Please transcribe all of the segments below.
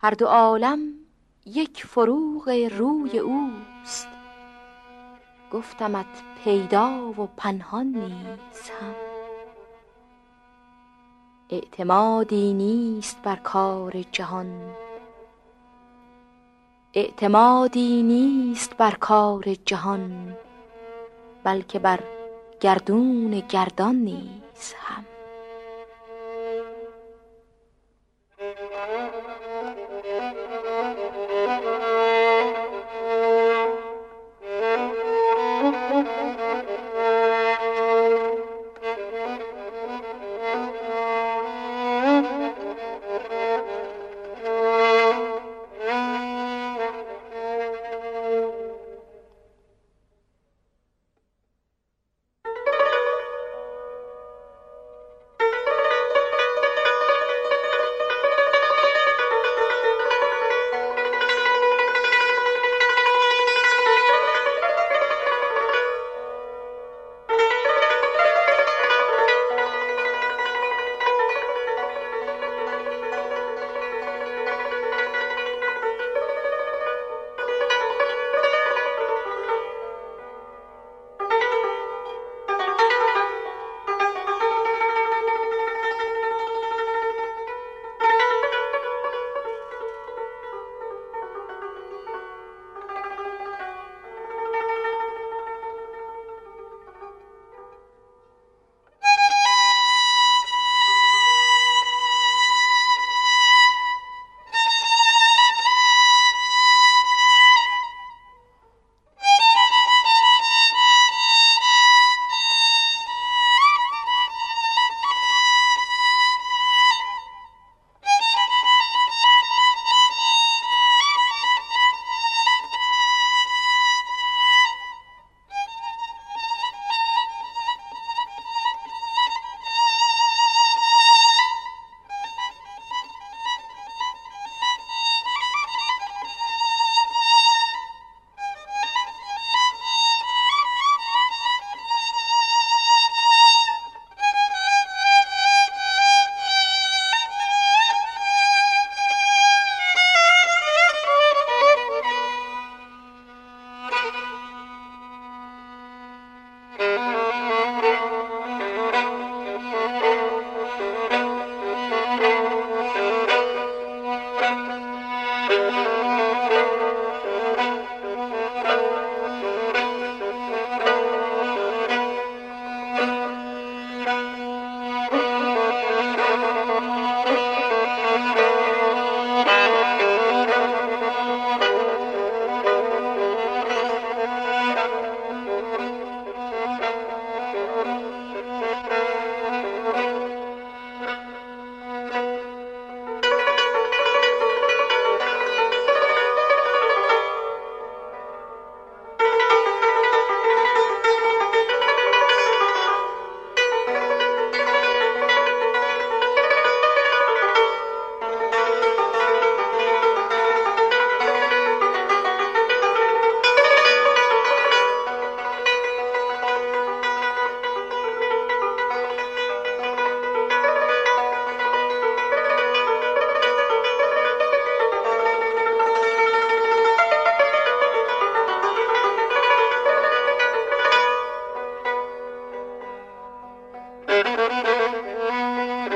هر دو عالم یک فروغ روی اوست. گفتمت پیدا و پنهان نیز هم. اعتمادی نیست بر کار جهان. اعتمادی نیست بر کار جهان بلکه بر گردون گردان نیز هم.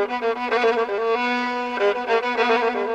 Thank you.